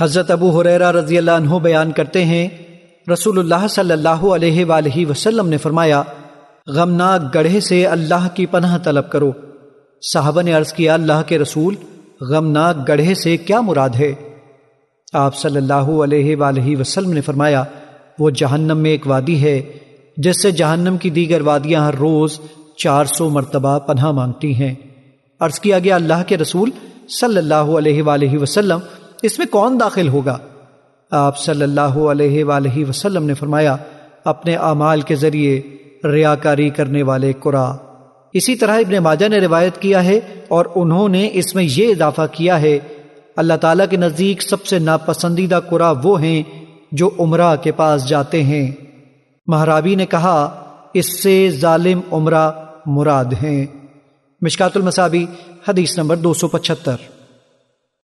حضرت ابو حریرہ رضی اللہ عنہ بیان کرتے ہیں، رسول اللہ صلی اللہ علیہ وآلہ وسلم نے فرمایا، غمناک گڑھے سے اللہ کی پناہ طلب کرو۔ صحابہ نے عرض کیا، اللہ کے رسول، غمناک گڑھے سے کیا مراد ہے؟ آپ صلی اللہ علیہ وآلہ وسلم نے فرمایا، وہ جہنم میں ایک وادی ہے، جس سے جہنم کی دیگر وادیاں ہر روز چار سو مرتبہ پناہ مانگتی ہیں۔ عرض کیا گیا، اللہ کے رسول صلی اللہ علیہ وآلہ وسلم اس میں کون داخل ہوگا؟ آپ صلی اللہ علیہ وآلہ وسلم نے فرمایا، اپنے اعمال کے ذریعے ریاکاری کرنے والے قرآ اسی طرح ابن ماجہ نے روایت کیا ہے اور انہوں نے اس میں یہ اضافہ کیا ہے، اللہ تعالیٰ کے نزدیک سب سے ناپسندیدہ قرآ وہ ہیں جو عمرہ کے پاس جاتے ہیں۔ مہرابی نے کہا، اس سے ظالم عمرہ مراد ہیں۔ مشکات المصابی، حدیث نمبر دو سو پچہتر۔